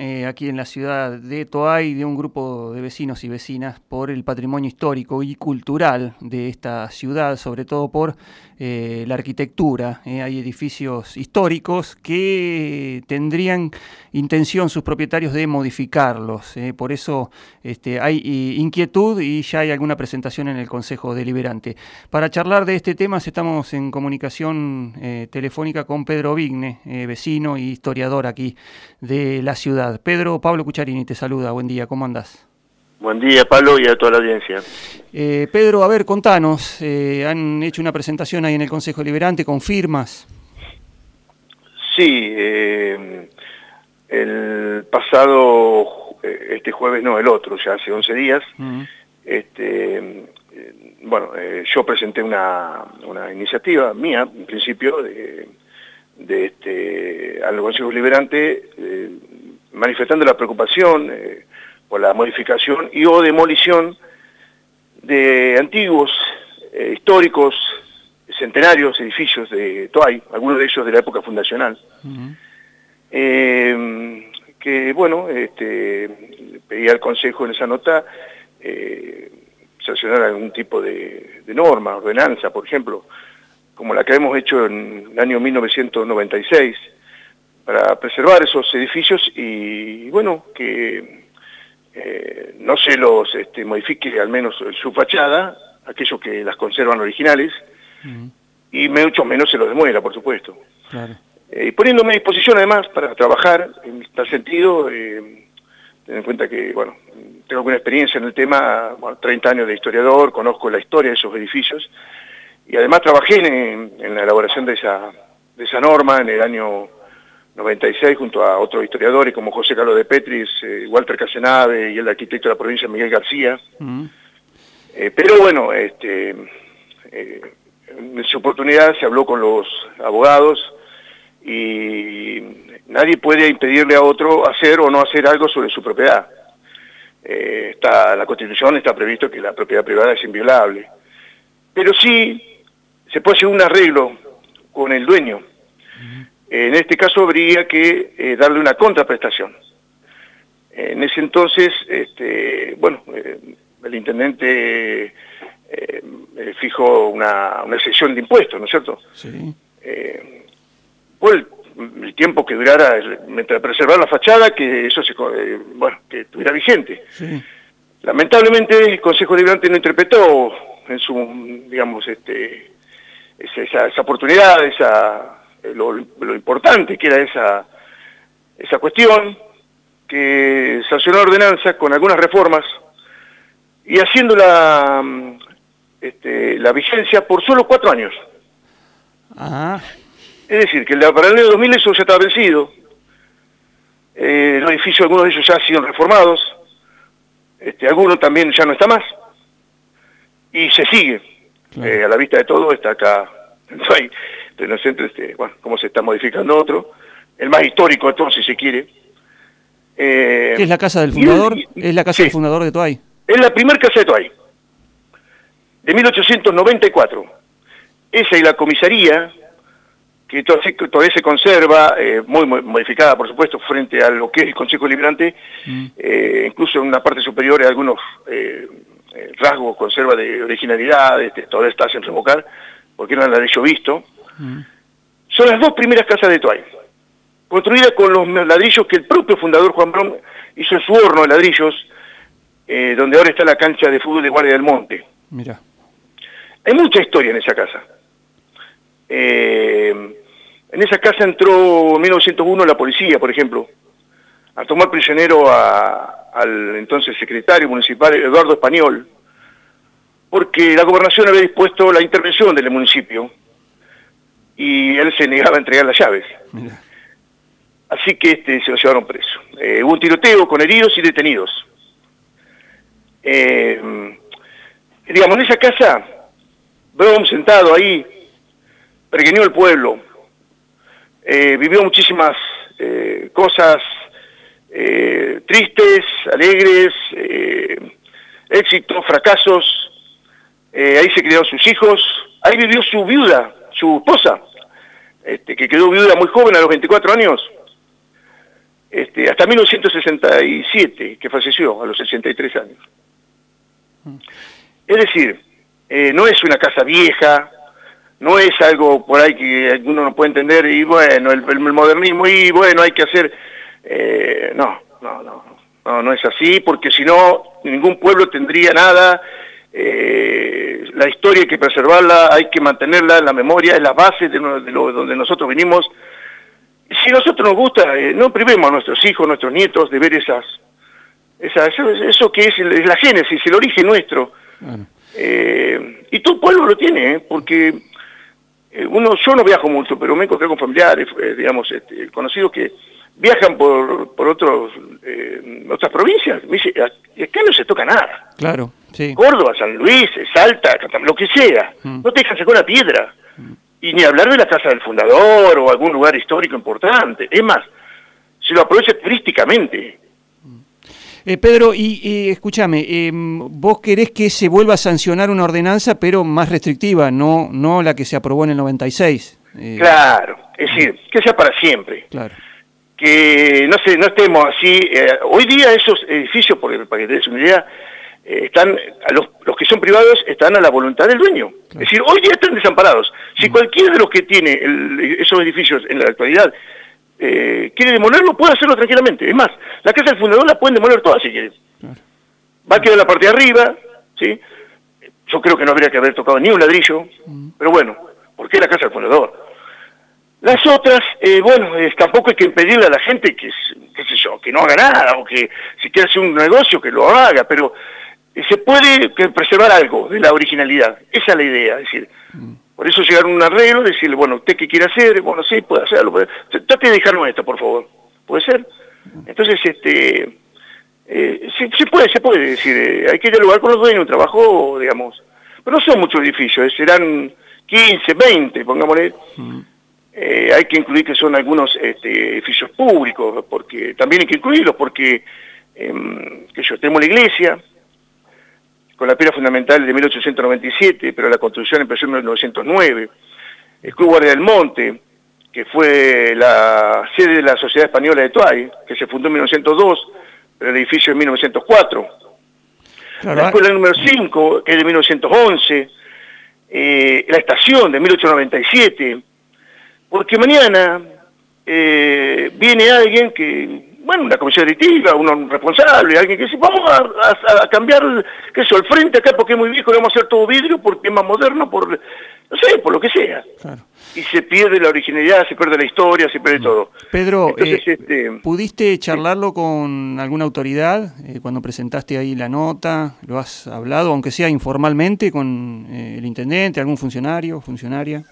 eh, aquí en la ciudad de Toay de un grupo de vecinos y vecinas por el patrimonio histórico y cultural de esta ciudad, sobre todo por eh, la arquitectura. Eh, hay edificios históricos que tendrían intención sus propietarios de modificarlos. por eso este, hay inquietud y ya hay alguna presentación en el Consejo Deliberante. Para charlar de este tema estamos en comunicación telefónica con Pedro Vigne, vecino y historiador aquí de la ciudad. Pedro Pablo Cucharini te saluda, buen día, ¿cómo andás? Buen día, Pablo, y a toda la audiencia. Eh, Pedro, a ver, contanos, eh, han hecho una presentación ahí en el Consejo Liberante con firmas. Sí, eh, el pasado, este jueves no, el otro, ya hace 11 días, este, bueno, yo presenté una, una iniciativa mía, en principio, de de este, al Consejo Liberante manifestando la preocupación eh, por la modificación y o demolición de antiguos, eh, históricos, centenarios edificios de Toay, algunos de ellos de la época fundacional. que bueno, este, pedía al Consejo en esa nota sancionar algún tipo de norma, ordenanza, por ejemplo, como la que hemos hecho en el año 1996, para preservar esos edificios y, bueno, que eh, no se los este, modifique al menos su fachada, aquellos que las conservan originales, y mucho menos se los demuela, por supuesto. Eh, y poniéndome a disposición además para trabajar en tal sentido, eh, en cuenta que, bueno, tengo alguna experiencia en el tema, 30 años de historiador, conozco la historia de esos edificios, y además trabajé en, la elaboración de esa, de esa norma en el año 96 junto a otros historiadores como José Carlos de Petris, eh, Walter Casenave y el arquitecto de la provincia Miguel García. Mm. Eh, pero bueno, este, eh, en su oportunidad se habló con los abogados y nadie puede impedirle a otro hacer o no hacer algo sobre su propiedad. está, la Constitución está previsto que la propiedad privada es inviolable. Pero sí se puede hacer un arreglo con el dueño. En este caso habría que eh, darle una contraprestación. En ese entonces, este, bueno, eh, el intendente eh, fijó una, una, excepción de impuestos, ¿no es cierto? Sí. por el, tiempo que durara, mientras preservar la fachada, que eso se, bueno, que estuviera vigente. Sí. Lamentablemente el Consejo Deliberante no interpretó en su, digamos, este, esa, esa oportunidad, esa, eh, lo, importante que era esa, esa cuestión, que sancionó la ordenanza con algunas reformas y haciendo la, mm, este, la vigencia por solo cuatro años. Es decir, que para el año 2000 eso ya estaba vencido, eh, los edificios, algunos de ellos ya han sido reformados, este, algunos también ya no está más, y se sigue. Eh, a la vista de todo está acá el centro, este, bueno, cómo se está modificando otro, el más histórico de todos si se quiere. Eh, ¿Qué es la casa del fundador? ¿Es la casa del fundador de Toay? Es la primera casa de Toay, de 1894. Esa y la comisaría, que todavía se conserva, eh, muy modificada por supuesto, frente a lo que es el Consejo Liberante, mm. incluso en una parte superior hay algunos eh, rasgo conserva de originalidad, este, todavía está sin revocar, porque no la hecho visto. Mm. Son las dos primeras casas de Tuay, construidas con los ladrillos que el propio fundador Juan Brón hizo en su horno de ladrillos, eh, donde ahora está la cancha de fútbol de Guardia del Monte. Mira. Hay mucha historia en esa casa. Eh, en esa casa entró en 1901 la policía, por ejemplo, a tomar prisionero a, al entonces secretario municipal Eduardo Español, porque la gobernación había dispuesto la intervención del municipio y él se negaba a entregar las llaves. Así que este, se lo llevaron preso. Eh, hubo un tiroteo con heridos y detenidos. Eh, digamos, en esa casa, Brom sentado ahí, peregrinió el pueblo, eh, vivió muchísimas cosas eh, tristes, alegres, éxitos, fracasos. Ahí se criaron sus hijos, ahí vivió su viuda, su esposa, este, que quedó viuda muy joven a los 24 años. este, hasta 1967, que falleció a los 63 años. Mm. Es decir, eh, no es una casa vieja, no es algo por ahí que uno no puede entender y bueno, el, modernismo y bueno, hay que hacer... Eh, no, no, no, no, no es así porque si no, ningún pueblo tendría nada. Eh, la historia hay que preservarla, hay que mantenerla en la memoria, es la base de, lo, donde nosotros venimos. Si a nosotros nos gusta, eh, no privemos a nuestros hijos, nuestros nietos de ver esas, esas eso, que es, la génesis, el origen nuestro. y todo pueblo lo tiene, porque eh, uno, yo no viajo mucho, pero me encontré con familiares, eh, digamos, este, conocidos que viajan por, por otros, eh, otras provincias. Me dice, acá no se toca nada. Claro, sí. Córdoba, San Luis, Salta, lo que sea. Mm. No te dejan sacar una piedra. Mm. Y ni hablar de la casa del fundador o algún lugar histórico importante. Es más, se lo aprovecha turísticamente. Eh, Pedro, y, escúchame, em, vos querés que se vuelva a sancionar una ordenanza, pero más restrictiva, no, no la que se aprobó en el 96. Eh, claro, es decir, que sea para siempre. Claro. Que no, sé, no estemos así. Eh, hoy día esos edificios, porque, para que te des una idea, están, los, los, que son privados están a la voluntad del dueño. Es decir, hoy día están desamparados. Si cualquiera de los que tiene esos edificios en la actualidad eh, quiere demolerlo, puede hacerlo tranquilamente. Es más, la casa del fundador la pueden demoler toda si quieren. Va a quedar la parte de arriba, ¿sí? Yo creo que no habría que haber tocado ni un ladrillo, pero bueno, ¿por qué la casa del fundador? Las otras, eh, bueno, tampoco hay que impedirle a la gente que, qué sé yo, que no haga nada, o que si quiere hacer un negocio, que lo haga, pero eh, se puede preservar algo de la originalidad. Esa es la idea, es decir, mm. Por eso llegar a un arreglo, decirle, bueno, ¿usted qué quiere hacer? Bueno, sí, puede hacerlo. Trate de dejarnos esto, por favor. ¿Puede ser? Entonces, este, eh, se, puede, se puede decir, eh, hay que dialogar con los dueños, un trabajo, digamos, pero no son muchos edificios, eh, serán 15, 20, pongámosle. Mm. hay que incluir que son algunos este, edificios públicos, porque también hay que incluirlos, porque em, que yo tenemos la iglesia, con la piedra fundamental de 1897, pero la construcción empezó en 1909. El Club Guardia del Monte, que fue la sede de la Sociedad Española de Tuay, que se fundó en 1902, pero el edificio en 1904. La escuela número 5, que es de 1911, eh, la estación de 1897, porque mañana eh, viene alguien que bueno, una comisión directiva, un responsable, alguien que dice, vamos a, cambiar, qué el frente acá porque es muy viejo, le vamos a hacer todo vidrio porque es más moderno, por, no sé, por lo que sea. Y se pierde la originalidad, se pierde la historia, se pierde todo. Pedro, eh, este, ¿pudiste charlarlo con alguna autoridad eh, cuando presentaste ahí la nota? ¿Lo has hablado, aunque sea informalmente, con eh, el intendente, algún funcionario, funcionaria?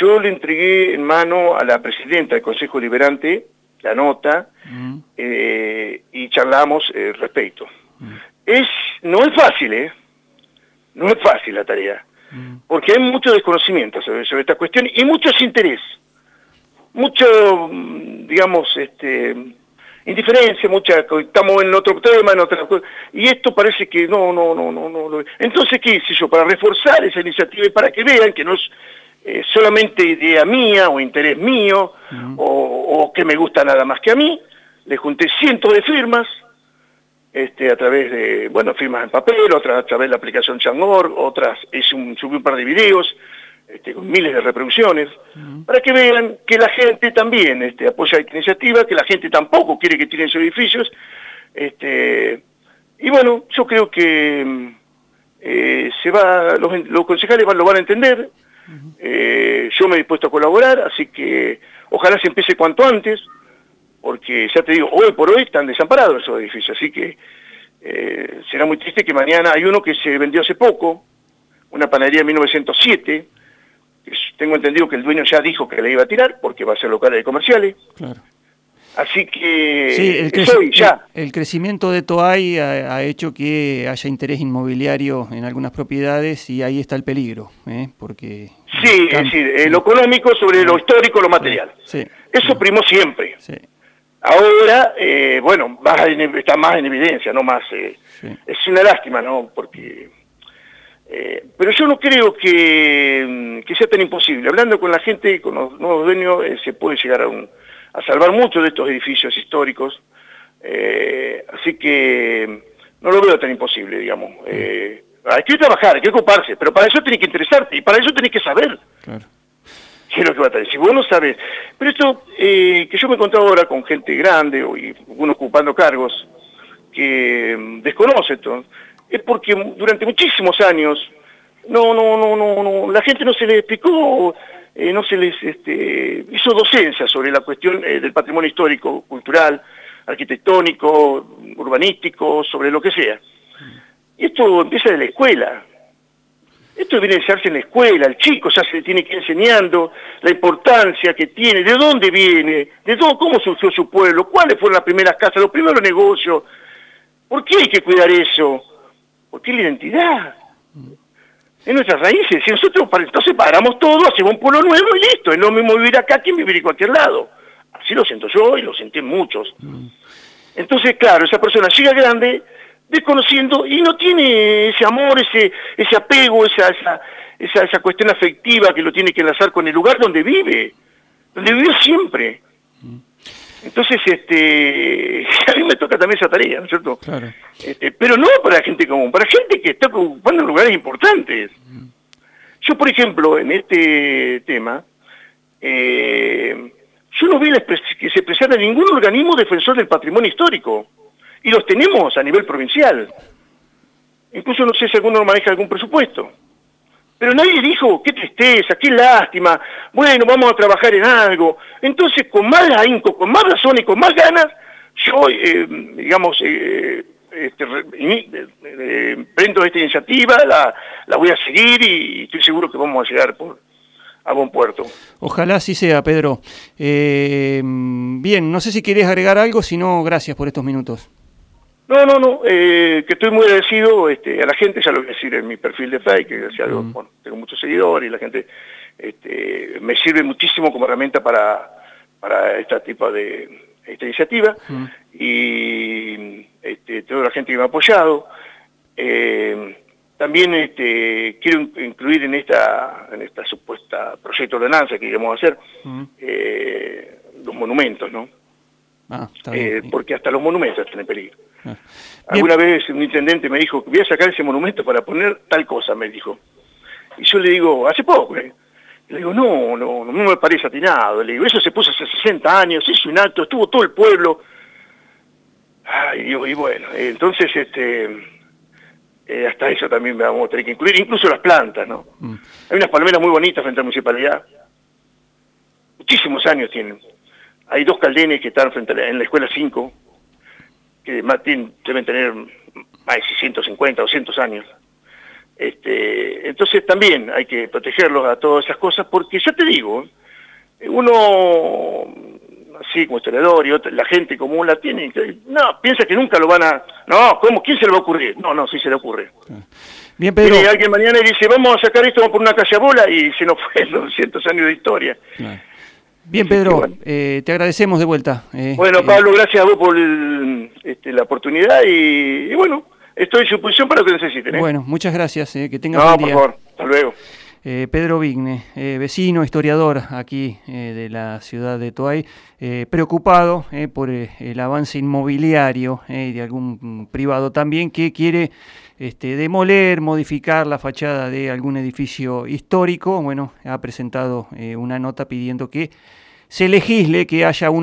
yo le entregué en mano a la presidenta del Consejo Liberante, la nota mm. eh, y charlamos eh, respecto. Mm. Es, no es fácil, ¿eh? No es fácil la tarea, mm. porque hay mucho desconocimiento sobre, esta cuestión y mucho interés, mucho, digamos, este, indiferencia, mucha, estamos en otro tema, en otra y esto parece que no, no, no, no, no. Entonces, ¿qué hice yo? Para reforzar esa iniciativa y para que vean que no es eh, solamente idea mía o interés mío o, que me gusta nada más que a mí. Le junté cientos de firmas este, a través de, bueno, firmas en papel, otras a través de la aplicación Changor, otras hice un, subí un par de videos este, con miles de reproducciones, para que vean que la gente también este, apoya esta iniciativa, que la gente tampoco quiere que tiren sus edificios. Este, y bueno, yo creo que eh, se va, los, los concejales lo van a entender, eh, yo me he dispuesto a colaborar, así que ojalá se empiece cuanto antes, porque ya te digo, hoy por hoy están desamparados esos edificios, así que eh, será muy triste que mañana hay uno que se vendió hace poco, una panadería de 1907, que tengo entendido que el dueño ya dijo que le iba a tirar porque va a ser locales comerciales. Claro. Así que el, ya. El, crecimiento de Toay ha, hecho que haya interés inmobiliario en algunas propiedades y ahí está el peligro, ¿eh? porque... Sí, es decir, eh, lo económico sobre lo histórico, lo material. Sí. Eso primó siempre. Sí. Ahora, eh, bueno, está más en evidencia, no más... Es una lástima, ¿no? Porque... pero yo no creo que, que, sea tan imposible. Hablando con la gente, con los nuevos dueños, se puede llegar a un a salvar muchos de estos edificios históricos. Eh, así que no lo veo tan imposible, digamos. Eh, hay que trabajar, hay que ocuparse, pero para eso tenés que interesarte y para eso tenés que saber. Claro. ¿Qué es lo que va a traer? Si vos no sabes. Pero esto eh, que yo me he encontrado ahora con gente grande o uno ocupando cargos que mm, desconoce esto, es porque durante muchísimos años no, no, no, no, no, la gente no se le explicó, eh, no se les este, hizo docencia sobre la cuestión eh, del patrimonio histórico, cultural, arquitectónico, urbanístico, sobre lo que sea. Y esto empieza de la escuela. Esto viene a hacerse en la escuela, el chico ya se le tiene que ir enseñando la importancia que tiene, de dónde viene, de dónde, cómo surgió su pueblo, cuáles fueron las primeras casas, los primeros negocios. ¿Por qué hay que cuidar eso? Porque la identidad. Es nuestras raíces. Si nosotros entonces paramos todo, hacemos un pueblo nuevo y listo. Es lo mismo vivir acá que vivir en cualquier lado. Así lo siento yo y lo sentí muchos. Entonces, claro, esa persona llega grande desconociendo y no tiene ese amor, ese, ese apego, esa, esa, esa, esa cuestión afectiva que lo tiene que enlazar con el lugar donde vive, donde vivió siempre. Entonces, este, a mí me toca también esa tarea, ¿no es cierto? Claro. Este, pero no para gente común, para gente que está ocupando lugares importantes. Yo, por ejemplo, en este tema, eh, yo no vi que se expresara ningún organismo defensor del patrimonio histórico. Y los tenemos a nivel provincial. Incluso no sé si alguno maneja algún presupuesto. Pero nadie dijo, qué tristeza, qué lástima, bueno, vamos a trabajar en algo. Entonces, con más ahínco, con más razón y con más ganas, yo, eh, digamos, eh, este, eh, prendo esta iniciativa, la, la voy a seguir y estoy seguro que vamos a llegar por, a buen puerto. Ojalá así sea, Pedro. bien, no sé si querés agregar algo, si no, gracias por estos minutos. No, no, no, eh, que estoy muy agradecido este, a la gente, ya lo voy a decir en mi perfil de Facebook, que bueno, tengo muchos seguidores y la gente este, me sirve muchísimo como herramienta para, para este tipo de esta iniciativa y este, toda la gente que me ha apoyado. Eh, también este, quiero incluir en esta, en esta supuesta proyecto de ordenanza que queremos hacer eh, los monumentos, ¿no? Ah, porque hasta los monumentos están en peligro. Ah. Alguna vez un intendente me dijo, voy a sacar ese monumento para poner tal cosa, me dijo. Y yo le digo, hace poco, ¿eh? Le digo, no, no, no me parece atinado. Le digo, eso se puso hace 60 años, hizo un acto, estuvo todo el pueblo. Ay, y bueno, entonces, este, eh, hasta eso también vamos a tener que incluir, incluso las plantas, ¿no? Mm. Hay unas palmeras muy bonitas frente a la municipalidad. Muchísimos años tienen. Hay dos caldenes que están frente a en la escuela 5, que deben tener más de 150, 200 años. Este, entonces también hay que protegerlos a todas esas cosas porque ya te digo, uno, así como historiador y la gente común la tiene, no, piensa que nunca lo van a, no, ¿cómo? ¿Quién se le va a ocurrir? No, no, sí se le ocurre. Bien, Pedro. Alguien mañana y dice, vamos a sacar esto por una calle a bola y se nos fue 200 años de historia. Bien, Pedro, eh, te agradecemos de vuelta. Eh, bueno, eh, Pablo, gracias a vos por este, la oportunidad y, bueno, estoy en su posición para lo que necesiten. Bueno, muchas gracias, que tengas no, buen día. por favor, hasta luego. Pedro Vigne, vecino, historiador aquí de la ciudad de Toay, preocupado por el avance inmobiliario de algún privado también que quiere este, demoler, modificar la fachada de algún edificio histórico. Bueno, ha presentado una nota pidiendo que se legisle que haya una